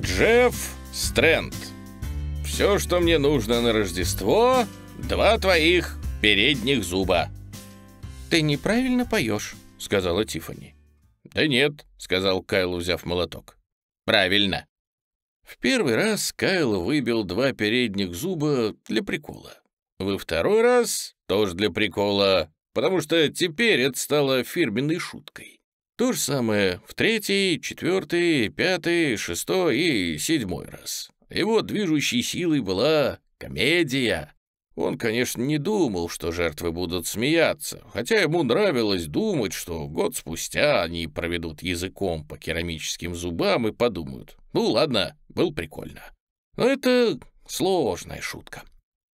Джефф Стрэнд. Все, что мне нужно на Рождество, два твоих передних зуба. «Ты неправильно поешь», — сказала Тиффани. «Да нет», — сказал Кайл, взяв молоток. «Правильно». В первый раз Кайл выбил два передних зуба для прикола. Во второй раз тоже для прикола, потому что теперь это стало фирменной шуткой. То же самое в третий, четвертый, пятый, шестой и седьмой раз. Его движущей силой была комедия. Он, конечно, не думал, что жертвы будут смеяться, хотя ему нравилось думать, что год спустя они проведут языком по керамическим зубам и подумают, ну ладно, был прикольно. Но это сложная шутка.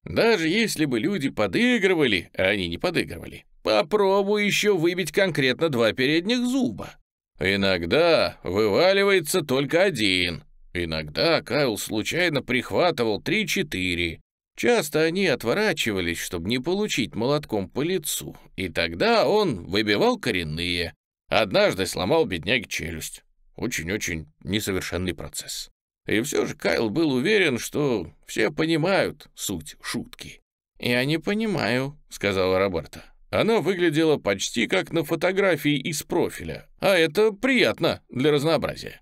Даже если бы люди подыгрывали, а они не подыгрывали, попробуй еще выбить конкретно два передних зуба. Иногда вываливается только один. Иногда Кайл случайно прихватывал три-четыре. Часто они отворачивались, чтобы не получить молотком по лицу, и тогда он выбивал коренные. Однажды сломал бедняге челюсть. Очень-очень несовершенный процесс. И все же Кайл был уверен, что все понимают суть шутки. «Я не понимаю», — сказала Роберта. Она выглядела почти как на фотографии из профиля, а это приятно для разнообразия.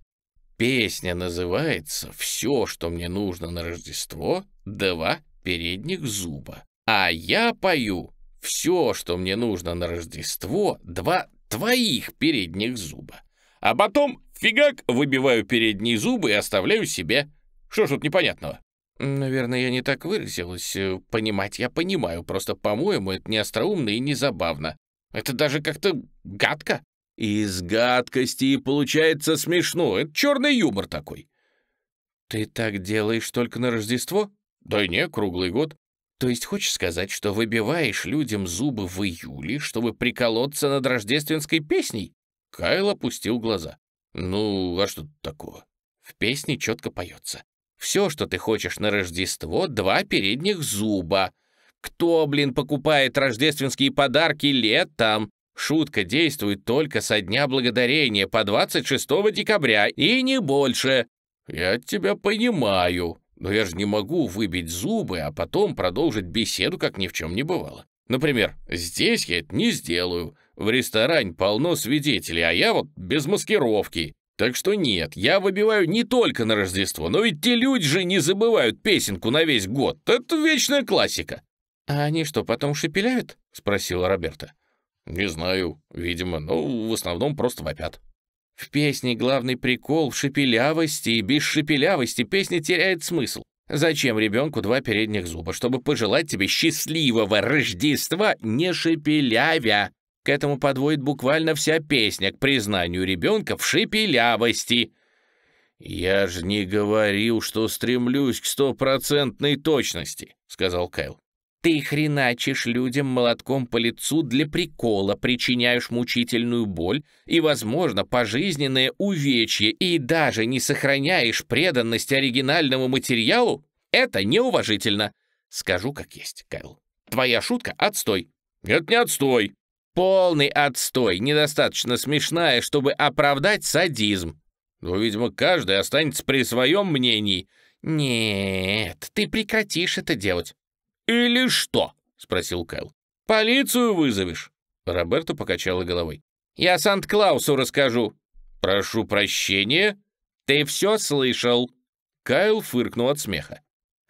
Песня называется «Все, что мне нужно на Рождество, два передних зуба». А я пою «Все, что мне нужно на Рождество, два твоих передних зуба». А потом Фигак, выбиваю передние зубы и оставляю себе. Что ж тут непонятного? Наверное, я не так выразилась. Э, понимать я понимаю, просто, по-моему, это не остроумно и не забавно. Это даже как-то гадко. Из гадкости получается смешно. Это черный юмор такой. Ты так делаешь только на Рождество? Да не, круглый год. То есть хочешь сказать, что выбиваешь людям зубы в июле, чтобы приколоться над рождественской песней? Кайл опустил глаза. Ну, а что такого? В песне четко поется. Все, что ты хочешь на Рождество, два передних зуба. Кто, блин, покупает рождественские подарки летом? Шутка действует только со Дня Благодарения по 26 декабря и не больше. Я тебя понимаю, но я же не могу выбить зубы, а потом продолжить беседу, как ни в чем не бывало. Например, здесь я это не сделаю. В ресторане полно свидетелей, а я вот без маскировки. Так что нет, я выбиваю не только на Рождество, но ведь те люди же не забывают песенку на весь год. Это вечная классика. «А они что, потом шепеляют?» — спросила Роберта. «Не знаю, видимо, но в основном просто вопят». «В песне главный прикол в шепелявости, и без шепелявости песня теряет смысл. Зачем ребенку два передних зуба? Чтобы пожелать тебе счастливого Рождества, не шепелявя. К этому подводит буквально вся песня к признанию ребенка в шепелявости. «Я же не говорил, что стремлюсь к стопроцентной точности», — сказал Кайл. «Ты хреначишь людям молотком по лицу для прикола, причиняешь мучительную боль и, возможно, пожизненное увечье и даже не сохраняешь преданность оригинальному материалу? Это неуважительно. Скажу как есть, Кайл. Твоя шутка — отстой». «Нет, не отстой», Полный отстой, недостаточно смешная, чтобы оправдать садизм. Но, видимо, каждый останется при своем мнении. Нет, ты прекратишь это делать. Или что? Спросил Кайл. Полицию вызовешь? Роберто покачала головой. Я Санта-Клаусу расскажу. Прошу прощения. Ты все слышал. Кайл фыркнул от смеха.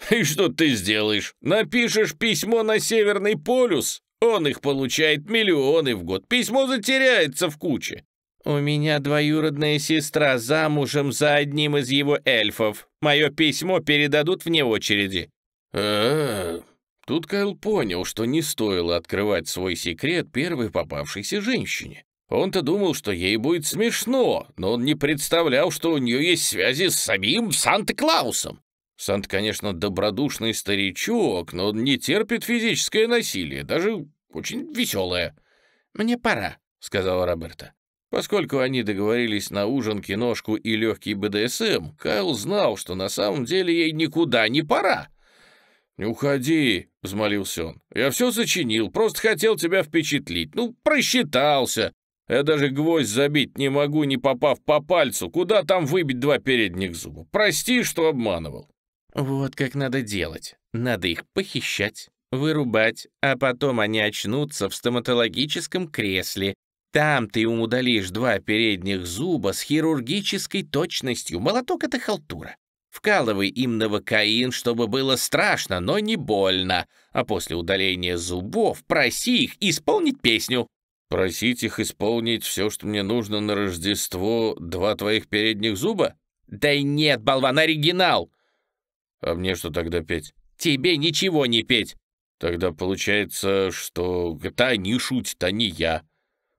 «И что ты сделаешь? Напишешь письмо на Северный полюс? Он их получает миллионы в год. Письмо затеряется в куче. У меня двоюродная сестра замужем за одним из его эльфов. Мое письмо передадут вне очереди. А, -а, -а. Тут Кайл понял, что не стоило открывать свой секрет первой попавшейся женщине. Он-то думал, что ей будет смешно, но он не представлял, что у нее есть связи с самим Санта-Клаусом. Санта, конечно, добродушный старичок, но он не терпит физическое насилие, даже очень веселое. «Мне пора», — сказала Роберта. Поскольку они договорились на ужин, киношку и легкий БДСМ, Кайл знал, что на самом деле ей никуда не пора. «Не уходи», — взмолился он. «Я все сочинил, просто хотел тебя впечатлить. Ну, просчитался. Я даже гвоздь забить не могу, не попав по пальцу. Куда там выбить два передних зуба? Прости, что обманывал». «Вот как надо делать. Надо их похищать, вырубать, а потом они очнутся в стоматологическом кресле. Там ты им удалишь два передних зуба с хирургической точностью. Молоток — это халтура. Вкалывай им новокаин, чтобы было страшно, но не больно. А после удаления зубов проси их исполнить песню. Просить их исполнить все, что мне нужно на Рождество, два твоих передних зуба? Да нет, болван, оригинал. А мне что тогда петь? Тебе ничего не петь. Тогда получается, что это они шутят, а не я.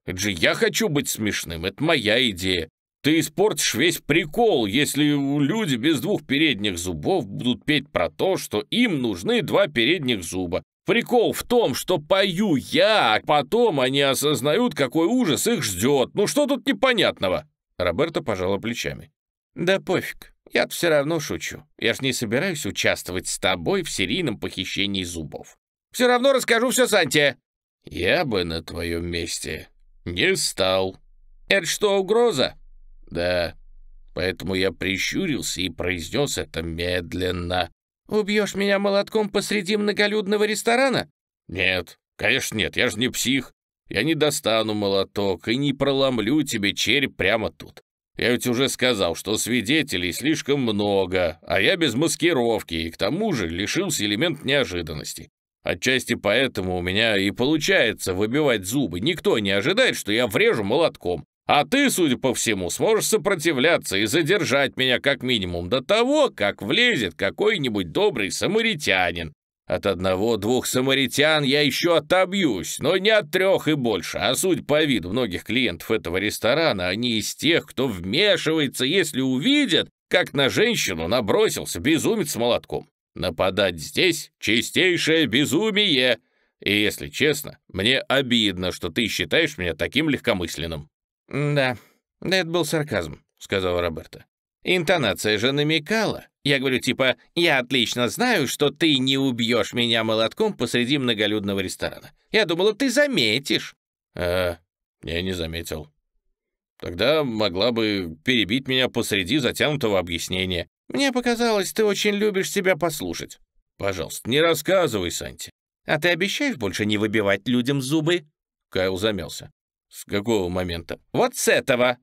Это же я хочу быть смешным, это моя идея. Ты испортишь весь прикол, если люди без двух передних зубов будут петь про то, что им нужны два передних зуба. Прикол в том, что пою я, а потом они осознают, какой ужас их ждет. Ну что тут непонятного?» Роберта пожала плечами. «Да пофиг, я все равно шучу. Я ж не собираюсь участвовать с тобой в серийном похищении зубов. Все равно расскажу все Санте». «Я бы на твоем месте не стал». «Это что, угроза?» «Да, поэтому я прищурился и произнес это медленно». «Убьешь меня молотком посреди многолюдного ресторана?» «Нет, конечно нет, я же не псих. Я не достану молоток и не проломлю тебе череп прямо тут. Я ведь уже сказал, что свидетелей слишком много, а я без маскировки и к тому же лишился элемент неожиданности. Отчасти поэтому у меня и получается выбивать зубы. Никто не ожидает, что я врежу молотком. А ты, судя по всему, сможешь сопротивляться и задержать меня как минимум до того, как влезет какой-нибудь добрый самаритянин. От одного-двух самаритян я еще отобьюсь, но не от трех и больше. А суть по виду многих клиентов этого ресторана, они из тех, кто вмешивается, если увидят, как на женщину набросился безумец с молотком. Нападать здесь — чистейшее безумие. И, если честно, мне обидно, что ты считаешь меня таким легкомысленным. «Да, да это был сарказм», — сказала Роберта. «Интонация же намекала. Я говорю, типа, я отлично знаю, что ты не убьешь меня молотком посреди многолюдного ресторана. Я думала, ты заметишь». «А, я не заметил. Тогда могла бы перебить меня посреди затянутого объяснения. Мне показалось, ты очень любишь себя послушать». «Пожалуйста, не рассказывай, Санти». «А ты обещаешь больше не выбивать людям зубы?» Кайл замялся. «С какого момента?» «Вот с этого!»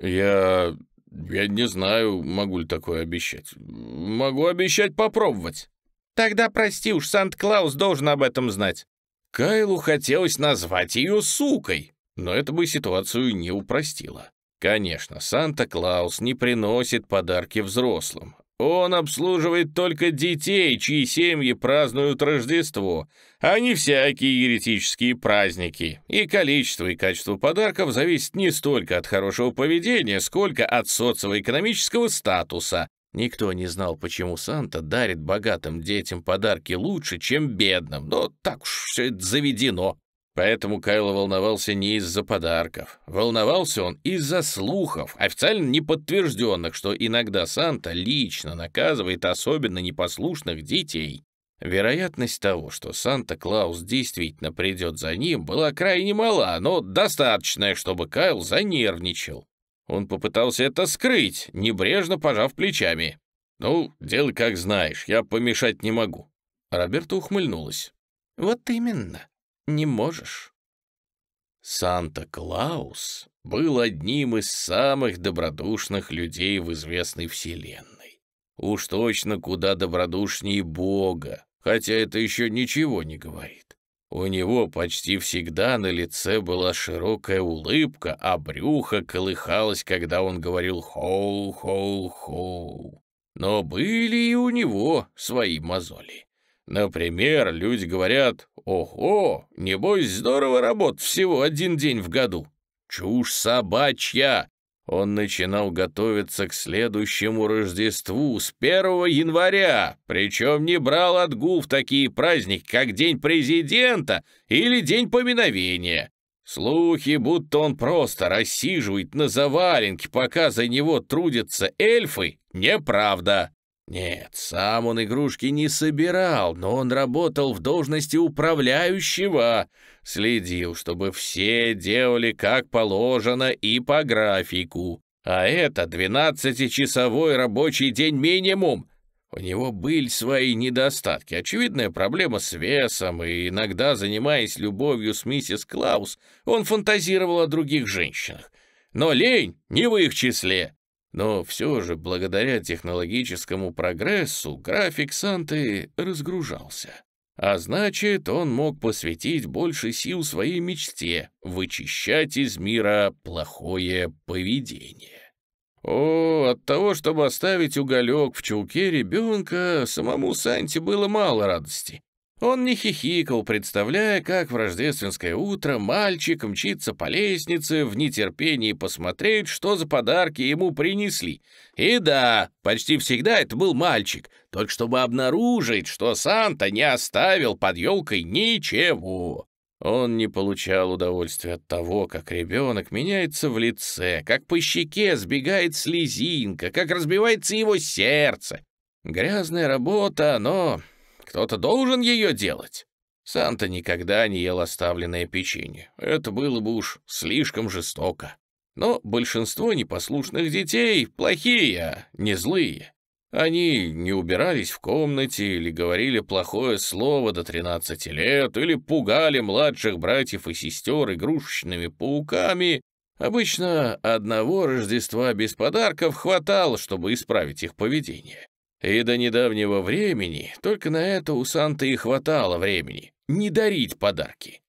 «Я... я не знаю, могу ли такое обещать. Могу обещать попробовать». «Тогда прости уж, Санта-Клаус должен об этом знать». Кайлу хотелось назвать ее сукой, но это бы ситуацию не упростило. Конечно, Санта-Клаус не приносит подарки взрослым, он обслуживает только детей, чьи семьи празднуют Рождество, а не всякие еретические праздники. И количество и качество подарков зависит не столько от хорошего поведения, сколько от социоэкономического статуса. Никто не знал, почему Санта дарит богатым детям подарки лучше, чем бедным, но так уж все это заведено. Поэтому Кайло волновался не из-за подарков. Волновался он из-за слухов, официально неподтвержденных, что иногда Санта лично наказывает особенно непослушных детей. Вероятность того, что Санта-Клаус действительно придет за ним, была крайне мала, но достаточная, чтобы Кайл занервничал. Он попытался это скрыть, небрежно пожав плечами. «Ну, делай как знаешь, я помешать не могу». Роберта ухмыльнулась. «Вот именно не можешь. Санта-Клаус был одним из самых добродушных людей в известной вселенной. Уж точно куда добродушнее Бога, хотя это еще ничего не говорит. У него почти всегда на лице была широкая улыбка, а брюхо колыхалось, когда он говорил «хоу-хоу-хоу». Но были и у него свои мозоли. Например, люди говорят, «Ого, небось здорово работать всего один день в году». Чушь собачья! Он начинал готовиться к следующему Рождеству с 1 января, причем не брал отгул в такие праздники, как День президента или День поминовения. Слухи, будто он просто рассиживает на заваленке, пока за него трудятся эльфы, неправда. Нет, сам он игрушки не собирал, но он работал в должности управляющего, следил, чтобы все делали как положено и по графику. А это 12-часовой рабочий день минимум. У него были свои недостатки. Очевидная проблема с весом, и иногда, занимаясь любовью с миссис Клаус, он фантазировал о других женщинах. Но лень не в их числе. Но все же, благодаря технологическому прогрессу, график Санты разгружался. А значит, он мог посвятить больше сил своей мечте — вычищать из мира плохое поведение. О, от того, чтобы оставить уголек в чулке ребенка, самому Санте было мало радости. Он не хихикал, представляя, как в рождественское утро мальчик мчится по лестнице в нетерпении посмотреть, что за подарки ему принесли. И да, почти всегда это был мальчик, только чтобы обнаружить, что Санта не оставил под елкой ничего. Он не получал удовольствия от того, как ребенок меняется в лице, как по щеке сбегает слезинка, как разбивается его сердце. Грязная работа, но кто-то должен ее делать. Санта никогда не ел оставленное печенье. Это было бы уж слишком жестоко. Но большинство непослушных детей плохие, а не злые. Они не убирались в комнате или говорили плохое слово до 13 лет, или пугали младших братьев и сестер игрушечными пауками. Обычно одного Рождества без подарков хватало, чтобы исправить их поведение. И до недавнего времени только на это у Санты и хватало времени — не дарить подарки.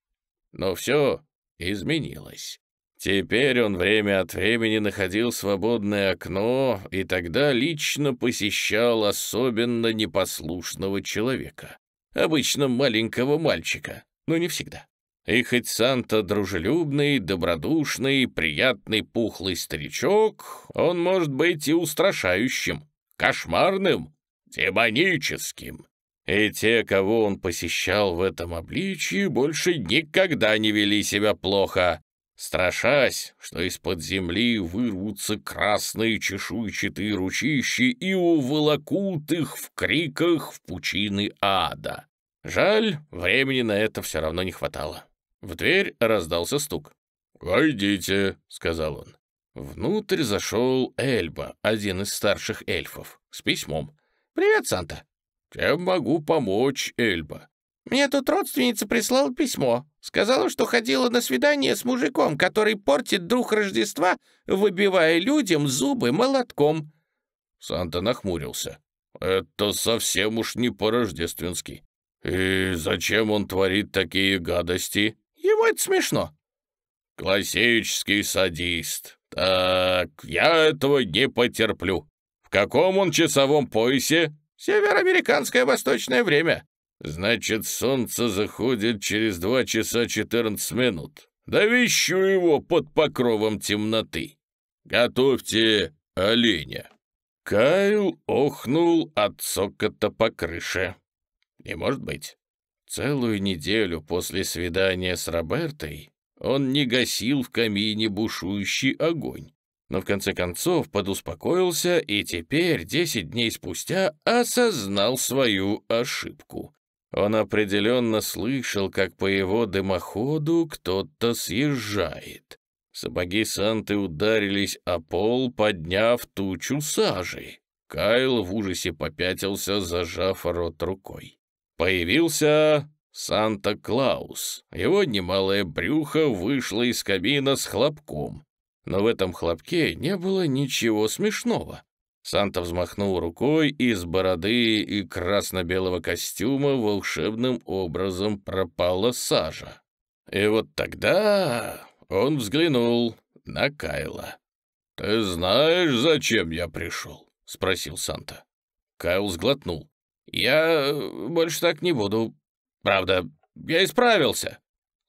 Но все изменилось. Теперь он время от времени находил свободное окно и тогда лично посещал особенно непослушного человека, обычно маленького мальчика, но не всегда. И хоть Санта дружелюбный, добродушный, приятный пухлый старичок, он может быть и устрашающим, кошмарным, демоническим. И те, кого он посещал в этом обличии, больше никогда не вели себя плохо, страшась, что из-под земли вырвутся красные чешуйчатые ручищи и уволокут их в криках в пучины ада. Жаль, времени на это все равно не хватало. В дверь раздался стук. «Войдите», — сказал он. Внутрь зашел Эльба, один из старших эльфов, с письмом. «Привет, Санта». «Чем могу помочь, Эльба?» «Мне тут родственница прислала письмо. Сказала, что ходила на свидание с мужиком, который портит дух Рождества, выбивая людям зубы молотком». Санта нахмурился. «Это совсем уж не по-рождественски. И зачем он творит такие гадости?» «Ему это смешно». «Классический садист. «Так, я этого не потерплю. В каком он часовом поясе?» «Североамериканское восточное время». «Значит, солнце заходит через два часа четырнадцать минут. Довещу его под покровом темноты. Готовьте оленя». Кайл охнул от сокота по крыше. Не может быть. Целую неделю после свидания с Робертой он не гасил в камине бушующий огонь, но в конце концов подуспокоился и теперь, десять дней спустя, осознал свою ошибку. Он определенно слышал, как по его дымоходу кто-то съезжает. Сапоги Санты ударились о пол, подняв тучу сажи. Кайл в ужасе попятился, зажав рот рукой. Появился Санта-Клаус. Его немалое брюхо вышло из кабина с хлопком. Но в этом хлопке не было ничего смешного. Санта взмахнул рукой, и из бороды и красно-белого костюма волшебным образом пропала сажа. И вот тогда он взглянул на Кайла. «Ты знаешь, зачем я пришел?» — спросил Санта. Кайл сглотнул. «Я больше так не буду. Правда, я исправился».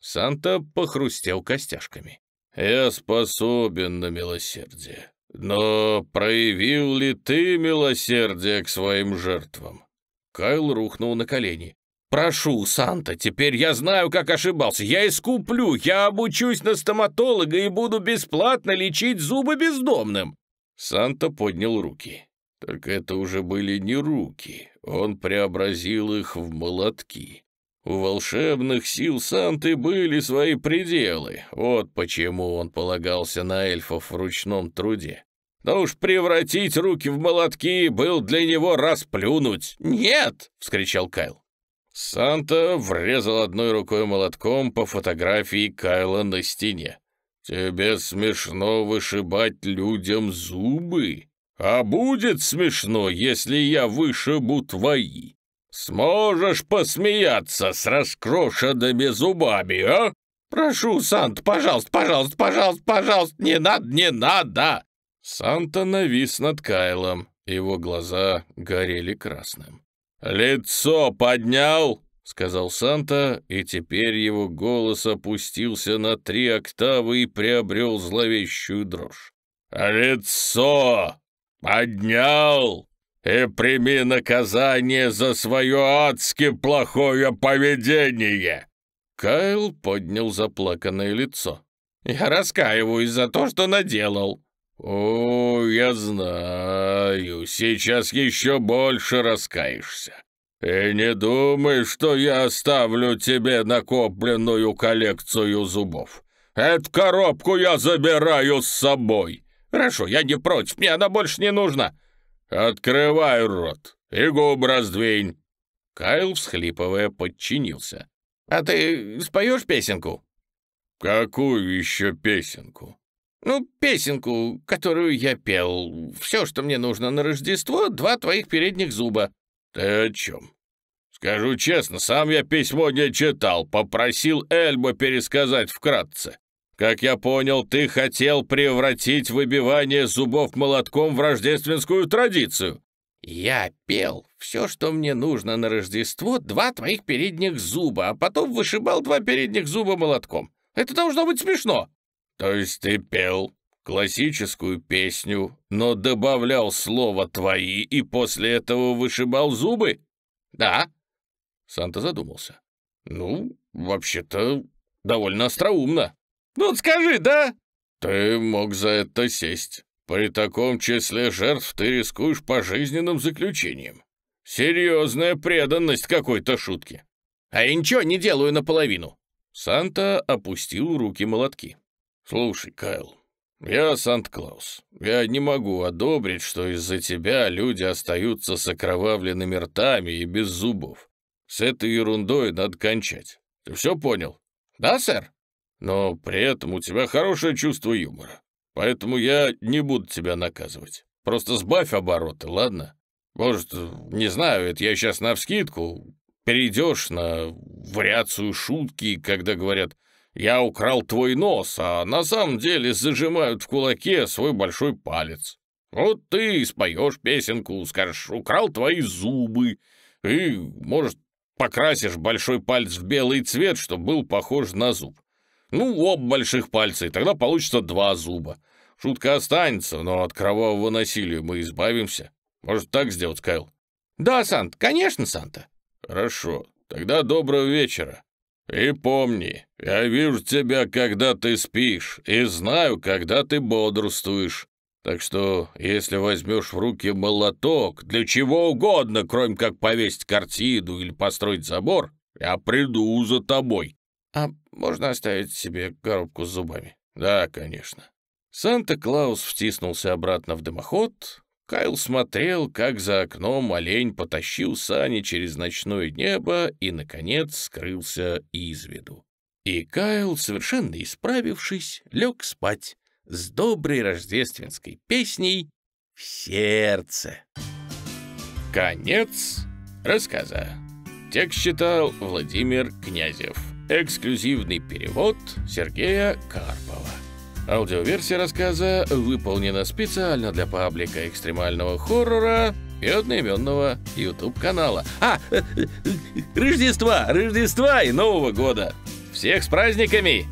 Санта похрустел костяшками. «Я способен на милосердие. Но проявил ли ты милосердие к своим жертвам?» Кайл рухнул на колени. «Прошу, Санта, теперь я знаю, как ошибался. Я искуплю, я обучусь на стоматолога и буду бесплатно лечить зубы бездомным». Санта поднял руки. Только это уже были не руки, он преобразил их в молотки. У волшебных сил Санты были свои пределы, вот почему он полагался на эльфов в ручном труде. Но уж превратить руки в молотки был для него расплюнуть. «Нет!» — вскричал Кайл. Санта врезал одной рукой молотком по фотографии Кайла на стене. «Тебе смешно вышибать людям зубы? А будет смешно, если я вышибу твои. Сможешь посмеяться с раскрошенными зубами, а? Прошу, Санта, пожалуйста, пожалуйста, пожалуйста, пожалуйста, не надо, не надо!» Санта навис над Кайлом, его глаза горели красным. «Лицо поднял!» — сказал Санта, и теперь его голос опустился на три октавы и приобрел зловещую дрожь. «Лицо поднял и прими наказание за свое адски плохое поведение!» Кайл поднял заплаканное лицо. «Я раскаиваюсь за то, что наделал», «О, я знаю, сейчас еще больше раскаешься. И не думай, что я оставлю тебе накопленную коллекцию зубов. Эту коробку я забираю с собой. Хорошо, я не против, мне она больше не нужна. Открывай рот и губ раздвинь». Кайл, всхлипывая, подчинился. «А ты споешь песенку?» «Какую еще песенку?» Ну, песенку, которую я пел. Все, что мне нужно на Рождество, два твоих передних зуба». «Ты о чем?» «Скажу честно, сам я письмо не читал, попросил Эльба пересказать вкратце. Как я понял, ты хотел превратить выбивание зубов молотком в рождественскую традицию». «Я пел все, что мне нужно на Рождество, два твоих передних зуба, а потом вышибал два передних зуба молотком. Это должно быть смешно». «То есть ты пел классическую песню, но добавлял слово «твои» и после этого вышибал зубы?» «Да». Санта задумался. «Ну, вообще-то, довольно остроумно». «Ну, скажи, да?» «Ты мог за это сесть. При таком числе жертв ты рискуешь пожизненным заключением. Серьезная преданность какой-то шутки». «А я ничего не делаю наполовину». Санта опустил руки-молотки. «Слушай, Кайл, я Санта-Клаус. Я не могу одобрить, что из-за тебя люди остаются с окровавленными ртами и без зубов. С этой ерундой надо кончать. Ты все понял?» «Да, сэр?» «Но при этом у тебя хорошее чувство юмора. Поэтому я не буду тебя наказывать. Просто сбавь обороты, ладно? Может, не знаю, это я сейчас навскидку, перейдешь на вариацию шутки, когда говорят я украл твой нос, а на самом деле зажимают в кулаке свой большой палец. Вот ты споешь песенку, скажешь, украл твои зубы, и, может, покрасишь большой палец в белый цвет, чтобы был похож на зуб. Ну, оба больших пальца, и тогда получится два зуба. Шутка останется, но от кровавого насилия мы избавимся. Может, так сделать, Кайл? Да, Санта, конечно, Санта. Хорошо, тогда доброго вечера. И помни, я вижу тебя, когда ты спишь, и знаю, когда ты бодрствуешь. Так что, если возьмешь в руки молоток, для чего угодно, кроме как повесить картину или построить забор, я приду за тобой. А можно оставить себе коробку с зубами? Да, конечно. Санта-Клаус втиснулся обратно в дымоход, Кайл смотрел, как за окном олень потащил сани через ночное небо и, наконец, скрылся из виду. И Кайл, совершенно исправившись, лег спать с доброй рождественской песней в сердце. Конец рассказа. Текст читал Владимир Князев. Эксклюзивный перевод Сергея Карпова. Аудиоверсия рассказа выполнена специально для паблика экстремального хоррора и одноименного YouTube-канала. А, Рождества, Рождества и Нового года! Всех с праздниками!